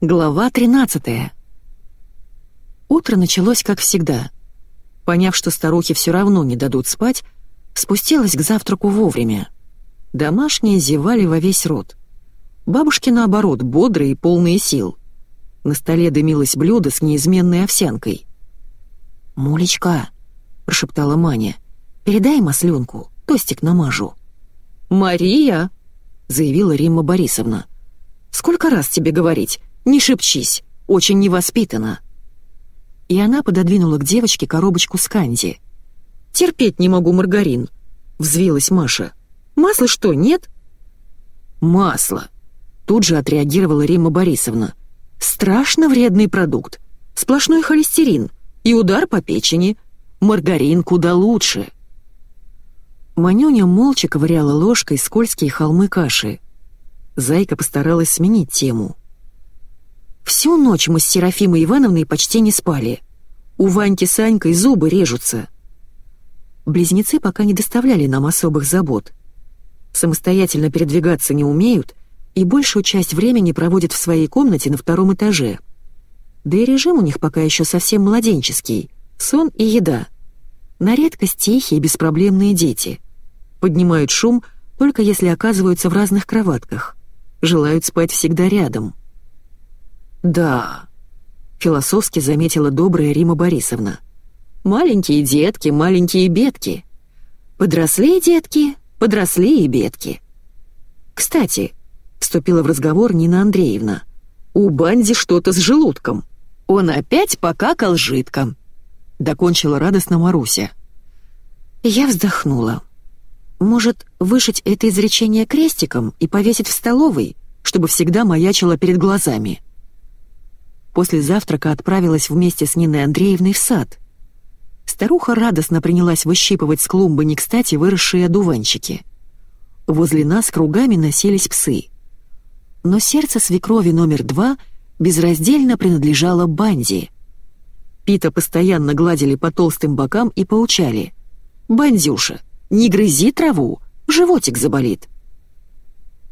Глава 13 Утро началось как всегда. Поняв, что старухи все равно не дадут спать, спустилась к завтраку вовремя. Домашние зевали во весь рот. Бабушки, наоборот, бодрые и полные сил. На столе дымилось блюдо с неизменной овсянкой. «Мулечка», — прошептала Маня, — «передай масленку, тостик намажу». «Мария!» — заявила Римма Борисовна. «Сколько раз тебе говорить? Не шепчись, очень невоспитанно». И она пододвинула к девочке коробочку с канди. «Терпеть не могу маргарин», — взвилась Маша. «Масла что, нет?» «Масло», — тут же отреагировала Римма Борисовна. «Страшно вредный продукт. Сплошной холестерин и удар по печени. Маргарин куда лучше». Манюня молча ковыряла ложкой скользкие холмы каши. Зайка постаралась сменить тему. Всю ночь мы с Серафимой Ивановной почти не спали. У Ваньки с Анькой зубы режутся. Близнецы пока не доставляли нам особых забот. Самостоятельно передвигаться не умеют и большую часть времени проводят в своей комнате на втором этаже. Да и режим у них пока еще совсем младенческий — сон и еда. На редкость тихие, беспроблемные дети. Поднимают шум только если оказываются в разных кроватках желают спать всегда рядом. «Да», — философски заметила добрая Рима Борисовна. «Маленькие детки, маленькие бедки. Подросли детки, подросли и бедки». «Кстати», — вступила в разговор Нина Андреевна, «у Банди что-то с желудком. Он опять покакал жидко», — докончила радостно Маруся. Я вздохнула. Может, вышить это изречение крестиком и повесить в столовой, чтобы всегда маячило перед глазами? После завтрака отправилась вместе с Ниной Андреевной в сад. Старуха радостно принялась выщипывать с клумбы не кстати выросшие одуванчики. Возле нас кругами носились псы. Но сердце свекрови номер два безраздельно принадлежало Банди. Пита постоянно гладили по толстым бокам и поучали. «Бандюша, не грызи траву, животик заболит.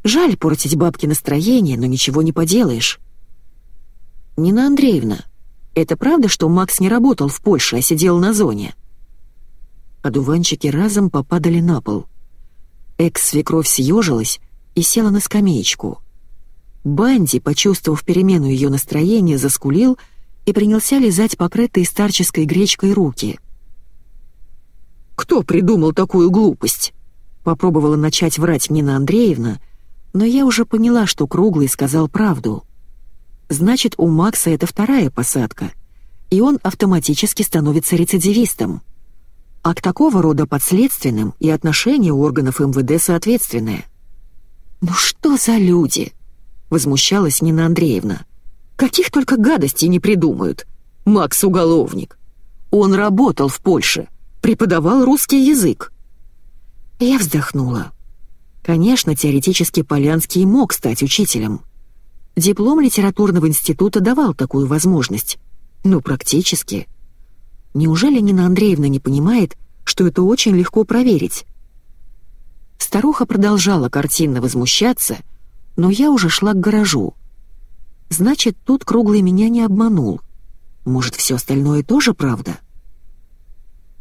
Жаль портить бабке настроение, но ничего не поделаешь. Нина Андреевна, это правда, что Макс не работал в Польше, а сидел на зоне? Одуванчики разом попадали на пол. Экс-свекровь съежилась и села на скамеечку. Банди, почувствовав перемену ее настроения, заскулил и принялся лизать покрытые старческой гречкой руки — кто придумал такую глупость?» Попробовала начать врать Нина Андреевна, но я уже поняла, что Круглый сказал правду. Значит, у Макса это вторая посадка, и он автоматически становится рецидивистом. А к такого рода подследственным и отношение органов МВД соответственное. «Ну что за люди?» — возмущалась Нина Андреевна. «Каких только гадостей не придумают. Макс — уголовник. Он работал в Польше, преподавал русский язык. Я вздохнула. Конечно, теоретически Полянский мог стать учителем. Диплом литературного института давал такую возможность. Но практически. Неужели Нина Андреевна не понимает, что это очень легко проверить? Старуха продолжала картинно возмущаться, но я уже шла к гаражу. Значит, тут круглый меня не обманул. Может, все остальное тоже правда?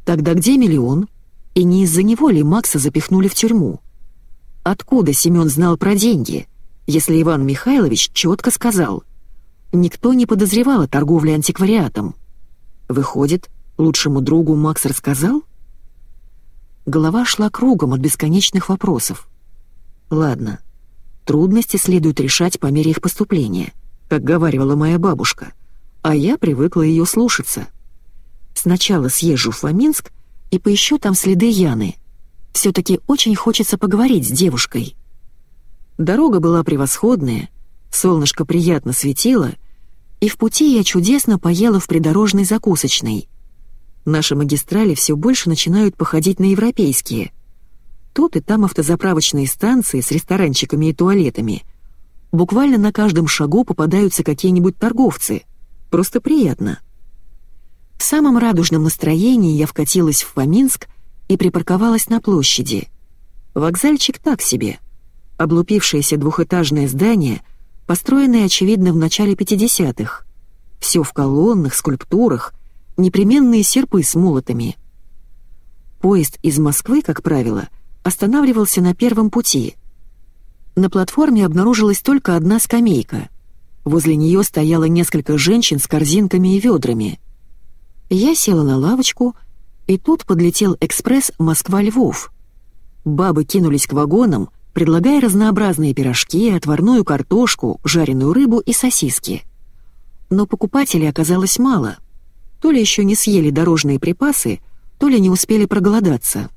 Тогда где миллион? И не из-за него ли Макса запихнули в тюрьму? Откуда Семен знал про деньги, если Иван Михайлович четко сказал? Никто не подозревал о торговле антиквариатом. Выходит, лучшему другу Макс рассказал? Голова шла кругом от бесконечных вопросов. Ладно, трудности следует решать по мере их поступления, как говаривала моя бабушка, а я привыкла ее слушаться. Сначала съезжу в Фоминск и поищу там следы Яны. Все-таки очень хочется поговорить с девушкой. Дорога была превосходная, солнышко приятно светило, и в пути я чудесно поела в придорожной закусочной. Наши магистрали все больше начинают походить на европейские. Тут и там автозаправочные станции с ресторанчиками и туалетами. Буквально на каждом шагу попадаются какие-нибудь торговцы. Просто приятно. В самом радужном настроении я вкатилась в Фоминск и припарковалась на площади. Вокзальчик так себе. Облупившееся двухэтажное здание, построенный, очевидно, в начале 50-х. Все в колоннах, скульптурах, непременные серпы с молотами. Поезд из Москвы, как правило, останавливался на первом пути. На платформе обнаружилась только одна скамейка. Возле нее стояло несколько женщин с корзинками и ведрами. Я села на лавочку, и тут подлетел экспресс Москва-Львов. Бабы кинулись к вагонам, предлагая разнообразные пирожки, отварную картошку, жареную рыбу и сосиски. Но покупателей оказалось мало. То ли еще не съели дорожные припасы, то ли не успели проголодаться.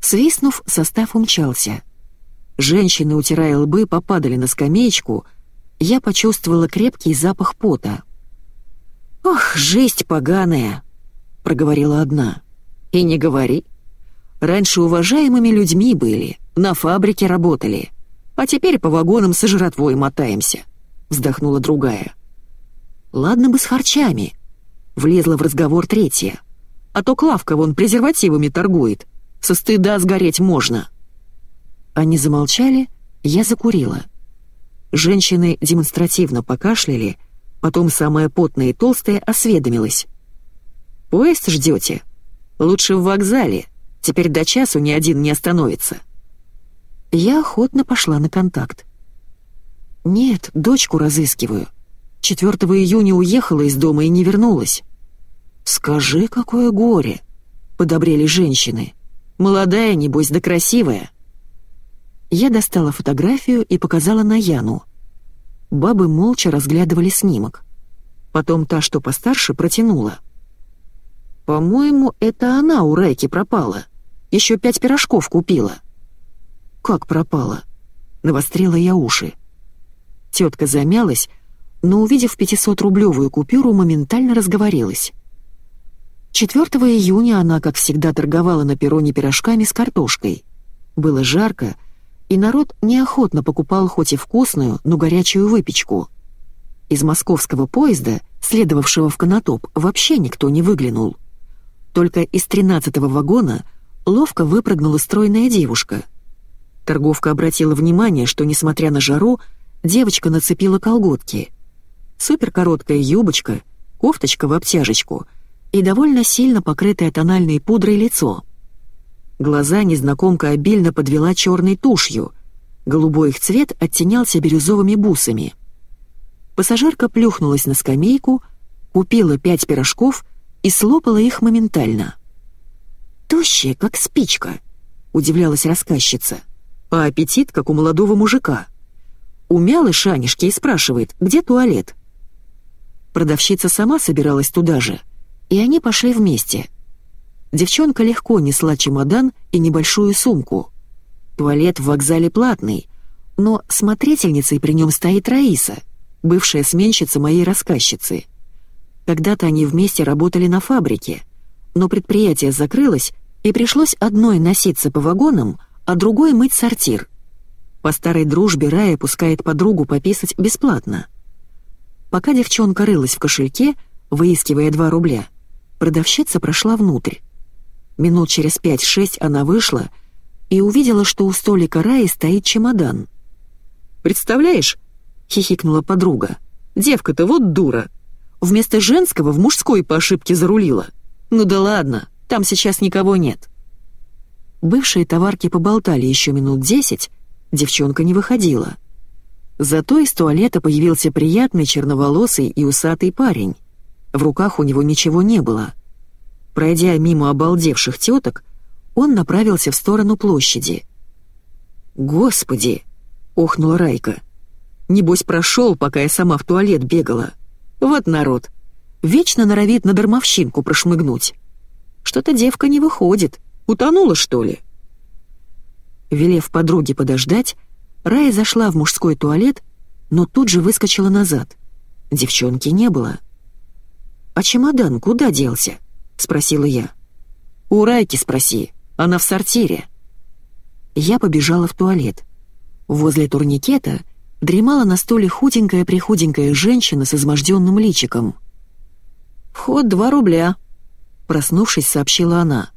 Свистнув, состав умчался. Женщины, утирая лбы, попадали на скамеечку, я почувствовала крепкий запах пота. «Ох, жесть поганая!» — проговорила одна. «И не говори. Раньше уважаемыми людьми были, на фабрике работали, а теперь по вагонам со жратвой мотаемся», — вздохнула другая. «Ладно бы с харчами», — влезла в разговор третья. «А то Клавка вон презервативами торгует, со стыда сгореть можно». Они замолчали, я закурила. Женщины демонстративно покашляли, потом самая потная и толстая осведомилась. «Поезд ждете? Лучше в вокзале, теперь до часу ни один не остановится». Я охотно пошла на контакт. «Нет, дочку разыскиваю. 4 июня уехала из дома и не вернулась». «Скажи, какое горе!» — подобрели женщины. «Молодая, небось, да красивая». Я достала фотографию и показала на Яну. Бабы молча разглядывали снимок. Потом та, что постарше, протянула. «По-моему, это она у Райки пропала. Еще пять пирожков купила». «Как пропала?» — навострила я уши. Тетка замялась, но, увидев 500-рублевую купюру, моментально разговорилась. 4 июня она, как всегда, торговала на перроне пирожками с картошкой. Было жарко, и народ неохотно покупал хоть и вкусную, но горячую выпечку. Из московского поезда, следовавшего в Конотоп, вообще никто не выглянул. Только из тринадцатого вагона ловко выпрыгнула стройная девушка. Торговка обратила внимание, что, несмотря на жару, девочка нацепила колготки. Суперкороткая юбочка, кофточка в обтяжечку и довольно сильно покрытое тональной пудрой лицо — Глаза незнакомка обильно подвела черной тушью. Голубой их цвет оттенялся бирюзовыми бусами. Пассажирка плюхнулась на скамейку, купила пять пирожков и слопала их моментально. «Тощая, как спичка», — удивлялась рассказчица. «А аппетит, как у молодого мужика». Умяла шанишки и спрашивает, где туалет. Продавщица сама собиралась туда же, и они пошли вместе — Девчонка легко несла чемодан и небольшую сумку. Туалет в вокзале платный, но смотрительницей при нем стоит Раиса, бывшая сменщица моей рассказчицы. Когда-то они вместе работали на фабрике, но предприятие закрылось, и пришлось одной носиться по вагонам, а другой мыть сортир. По старой дружбе Рая пускает подругу пописать бесплатно. Пока девчонка рылась в кошельке, выискивая два рубля, продавщица прошла внутрь. Минут через пять-шесть она вышла и увидела, что у столика Раи стоит чемодан. «Представляешь?» — хихикнула подруга. «Девка-то вот дура. Вместо женского в мужской по ошибке зарулила. Ну да ладно, там сейчас никого нет». Бывшие товарки поболтали еще минут десять, девчонка не выходила. Зато из туалета появился приятный черноволосый и усатый парень. В руках у него ничего не было — Пройдя мимо обалдевших теток, он направился в сторону площади. «Господи!» — охнула Райка. «Небось прошел, пока я сама в туалет бегала. Вот народ. Вечно норовит на дармовщинку прошмыгнуть. Что-то девка не выходит. Утонула, что ли?» Велев подруге подождать, Рая зашла в мужской туалет, но тут же выскочила назад. Девчонки не было. «А чемодан куда делся?» спросила я. «У Райки спроси, она в сортире». Я побежала в туалет. Возле турникета дремала на столе худенькая-прихуденькая женщина с изможденным личиком. «Вход два рубля», — проснувшись, сообщила она.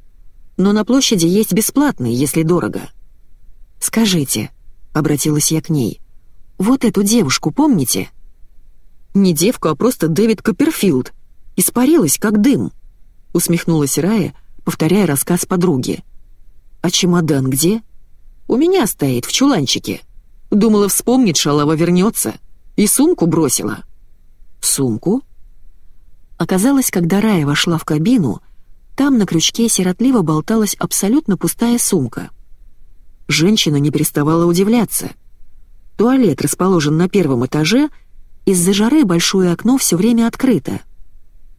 «Но на площади есть бесплатный, если дорого». «Скажите», — обратилась я к ней, — Вот эту девушку помните?» «Не девка, а просто Дэвид Копперфилд. Испарилась, как дым», — усмехнулась Рая, повторяя рассказ подруги. «А чемодан где?» «У меня стоит, в чуланчике. Думала, вспомнит, шалава вернется. И сумку бросила». «Сумку?» Оказалось, когда Рая вошла в кабину, там на крючке сиротливо болталась абсолютно пустая сумка. Женщина не переставала удивляться. Туалет расположен на первом этаже, из-за жары большое окно все время открыто.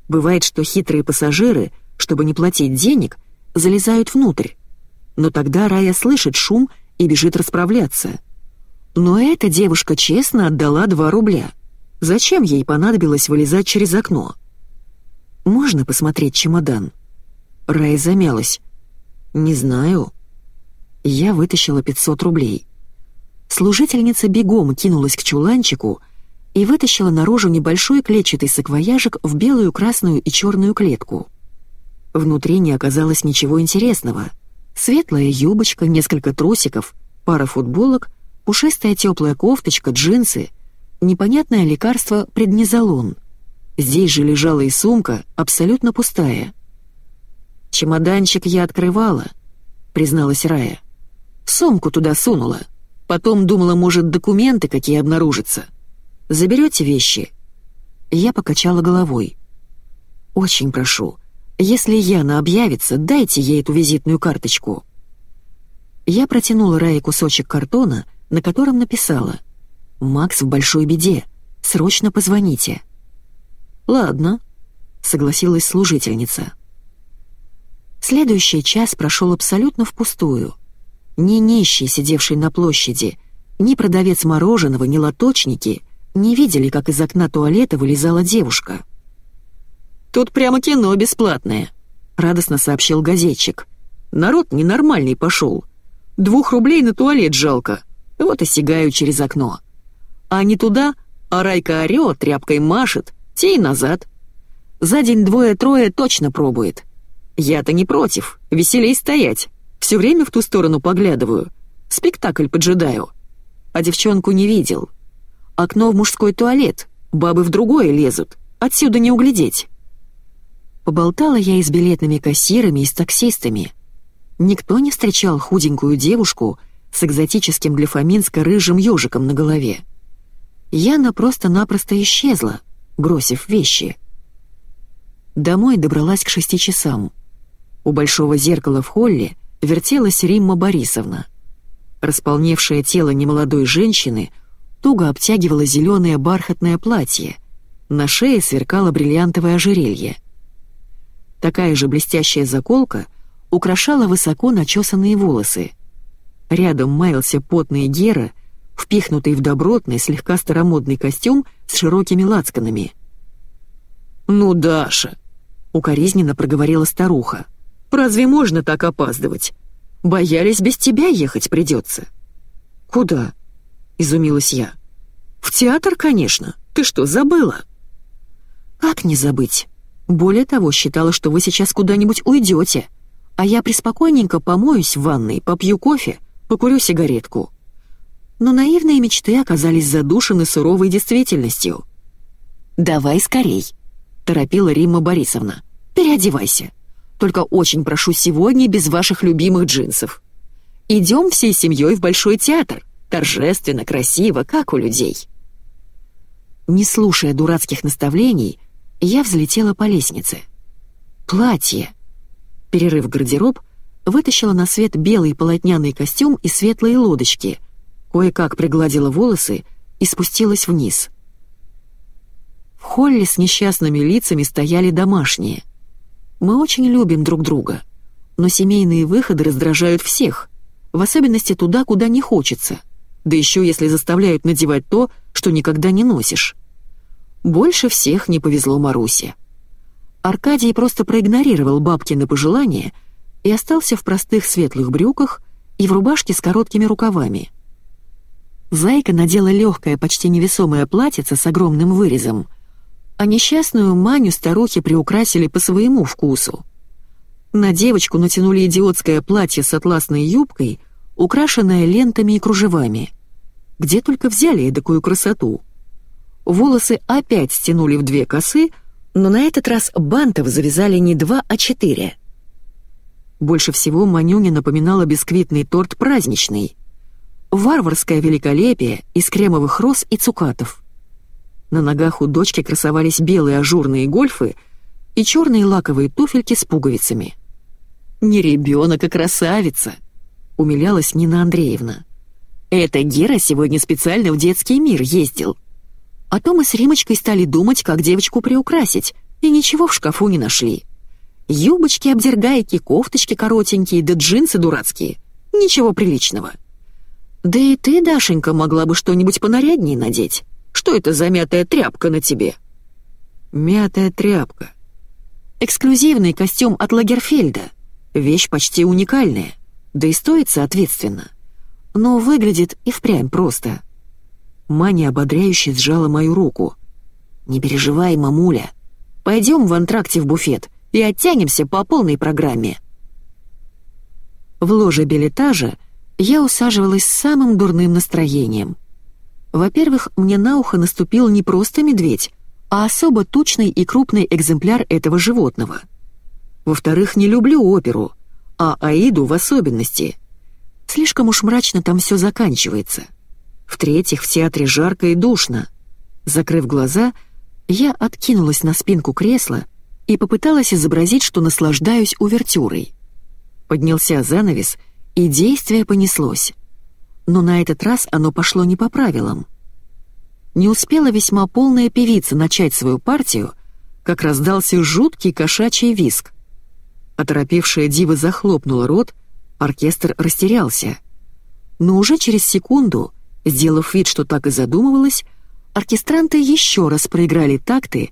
Бывает, что хитрые пассажиры, чтобы не платить денег, залезают внутрь. Но тогда Рая слышит шум и бежит расправляться. Но эта девушка честно отдала 2 рубля. Зачем ей понадобилось вылезать через окно? «Можно посмотреть чемодан?» Рая замялась. «Не знаю». Я вытащила 500 рублей. Служительница бегом кинулась к чуланчику и вытащила наружу небольшой клетчатый саквояжик в белую, красную и черную клетку. Внутри не оказалось ничего интересного. Светлая юбочка, несколько трусиков, пара футболок, пушистая теплая кофточка, джинсы, непонятное лекарство преднизолон. Здесь же лежала и сумка, абсолютно пустая. «Чемоданчик я открывала», — призналась Рая. «Сумку туда сунула. Потом думала, может, документы какие обнаружатся. Заберете вещи?» Я покачала головой. «Очень прошу, если Яна объявится, дайте ей эту визитную карточку». Я протянула Рае кусочек картона, на котором написала «Макс в большой беде. Срочно позвоните». «Ладно», — согласилась служительница. Следующий час прошел абсолютно впустую. Ни нищий, сидевший на площади, ни продавец мороженого, ни лоточники не видели, как из окна туалета вылезала девушка. «Тут прямо кино бесплатное», — радостно сообщил газетчик. «Народ ненормальный пошел. Двух рублей на туалет жалко. Вот и сигаю через окно. А не туда, а Райка орёт, тряпкой машет, те и назад. За день двое-трое точно пробует. Я-то не против, веселей стоять. Все время в ту сторону поглядываю. Спектакль поджидаю. А девчонку не видел. Окно в мужской туалет, бабы в другое лезут. Отсюда не углядеть. Поболтала я и с билетными кассирами, и с таксистами. Никто не встречал худенькую девушку с экзотическим для Фоминска рыжим ежиком на голове. Яна просто-напросто исчезла, бросив вещи. Домой добралась к шести часам. У большого зеркала в холле вертелась Римма Борисовна. Располневшее тело немолодой женщины туго обтягивало зеленое бархатное платье. На шее сверкало бриллиантовое ожерелье. Такая же блестящая заколка украшала высоко начесанные волосы. Рядом маялся потный Гера, впихнутый в добротный, слегка старомодный костюм с широкими лацканами. «Ну, Даша!» — укоризненно проговорила старуха. Разве можно так опаздывать? Боялись, без тебя ехать придется». «Куда?» — изумилась я. «В театр, конечно. Ты что, забыла?» «Как не забыть? Более того, считала, что вы сейчас куда-нибудь уйдете, а я приспокойненько помоюсь в ванной, попью кофе, покурю сигаретку». Но наивные мечты оказались задушены суровой действительностью. «Давай скорей», — торопила Римма Борисовна. «Переодевайся. Только очень прошу сегодня без ваших любимых джинсов. Идем всей семьей в Большой театр. Торжественно, красиво, как у людей». Не слушая дурацких наставлений, я взлетела по лестнице. Платье. Перерыв гардероб, вытащила на свет белый полотняный костюм и светлые лодочки, кое-как пригладила волосы и спустилась вниз. В холле с несчастными лицами стояли домашние. Мы очень любим друг друга, но семейные выходы раздражают всех, в особенности туда, куда не хочется, да еще если заставляют надевать то, что никогда не носишь. Больше всех не повезло Марусе. Аркадий просто проигнорировал бабкины пожелания и остался в простых светлых брюках и в рубашке с короткими рукавами. Зайка надела легкое, почти невесомое платьице с огромным вырезом — а несчастную Маню старухи приукрасили по своему вкусу. На девочку натянули идиотское платье с атласной юбкой, украшенное лентами и кружевами. Где только взяли эдакую красоту? Волосы опять стянули в две косы, но на этот раз бантов завязали не два, а четыре. Больше всего Манюня напоминала бисквитный торт праздничный. Варварское великолепие из кремовых роз и цукатов. На ногах у дочки красовались белые ажурные гольфы и черные лаковые туфельки с пуговицами. «Не ребенок, а красавица!» — умилялась Нина Андреевна. «Это Гера сегодня специально в детский мир ездил. А то мы с Римочкой стали думать, как девочку приукрасить, и ничего в шкафу не нашли. Юбочки, обдергайки, кофточки коротенькие, да джинсы дурацкие. Ничего приличного. Да и ты, Дашенька, могла бы что-нибудь понаряднее надеть. Что это за мятая тряпка на тебе?» «Мятая тряпка». «Эксклюзивный костюм от Лагерфельда. Вещь почти уникальная, да и стоит соответственно. Но выглядит и впрямь просто». Маня ободряюще сжала мою руку. «Не переживай, мамуля. Пойдем в антракте в буфет и оттянемся по полной программе». В ложе билетажа я усаживалась с самым дурным настроением. Во-первых, мне на ухо наступил не просто медведь, а особо тучный и крупный экземпляр этого животного. Во-вторых, не люблю оперу, а Аиду в особенности. Слишком уж мрачно там все заканчивается. В-третьих, в театре жарко и душно. Закрыв глаза, я откинулась на спинку кресла и попыталась изобразить, что наслаждаюсь увертюрой. Поднялся занавес, и действие понеслось. Но на этот раз оно пошло не по правилам. Не успела весьма полная певица начать свою партию, как раздался жуткий кошачий виск. Оторопевшая дива захлопнула рот, оркестр растерялся. Но уже через секунду Сделав вид, что так и задумывалась, оркестранты еще раз проиграли такты,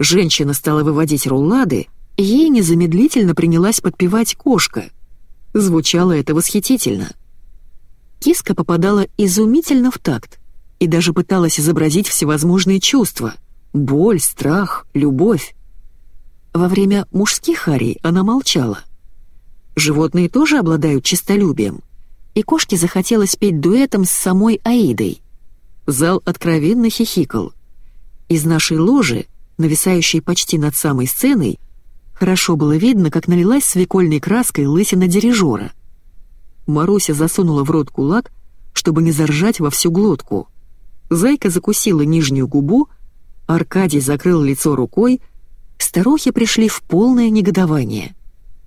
женщина стала выводить руллады, ей незамедлительно принялась подпевать кошка. Звучало это восхитительно. Киска попадала изумительно в такт и даже пыталась изобразить всевозможные чувства — боль, страх, любовь. Во время мужских арий она молчала. Животные тоже обладают честолюбием — и кошке захотелось петь дуэтом с самой Аидой. Зал откровенно хихикал. Из нашей ложи, нависающей почти над самой сценой, хорошо было видно, как налилась свекольной краской лысина дирижера. Маруся засунула в рот кулак, чтобы не заржать во всю глотку. Зайка закусила нижнюю губу, Аркадий закрыл лицо рукой, старухи пришли в полное негодование.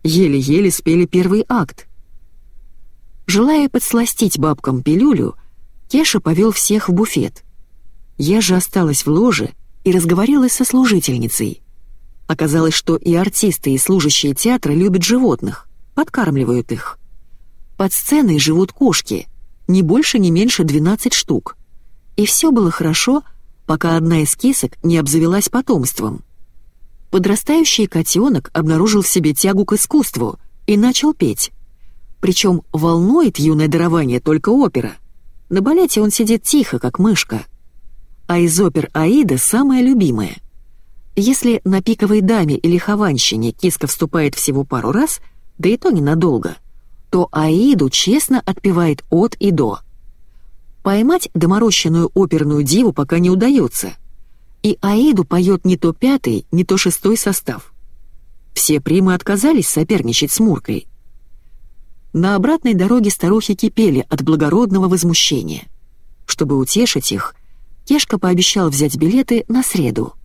Еле-еле спели первый акт — Желая подсластить бабкам пилюлю, Кеша повел всех в буфет. Я же осталась в ложе и разговорилась со служительницей. Оказалось, что и артисты, и служащие театра любят животных, подкармливают их. Под сценой живут кошки, ни больше, ни меньше 12 штук. И все было хорошо, пока одна из кисок не обзавелась потомством. Подрастающий котенок обнаружил в себе тягу к искусству и начал петь. Причем волнует юное дарование только опера. На балете он сидит тихо, как мышка. А из опер Аида самая любимая. Если на пиковой даме или хованщине киска вступает всего пару раз, да и то ненадолго, то Аиду честно отпевает от и до. Поймать доморощенную оперную диву пока не удается. И Аиду поет не то пятый, не то шестой состав. Все примы отказались соперничать с Муркой — на обратной дороге старухи кипели от благородного возмущения. Чтобы утешить их, Кешка пообещал взять билеты на среду —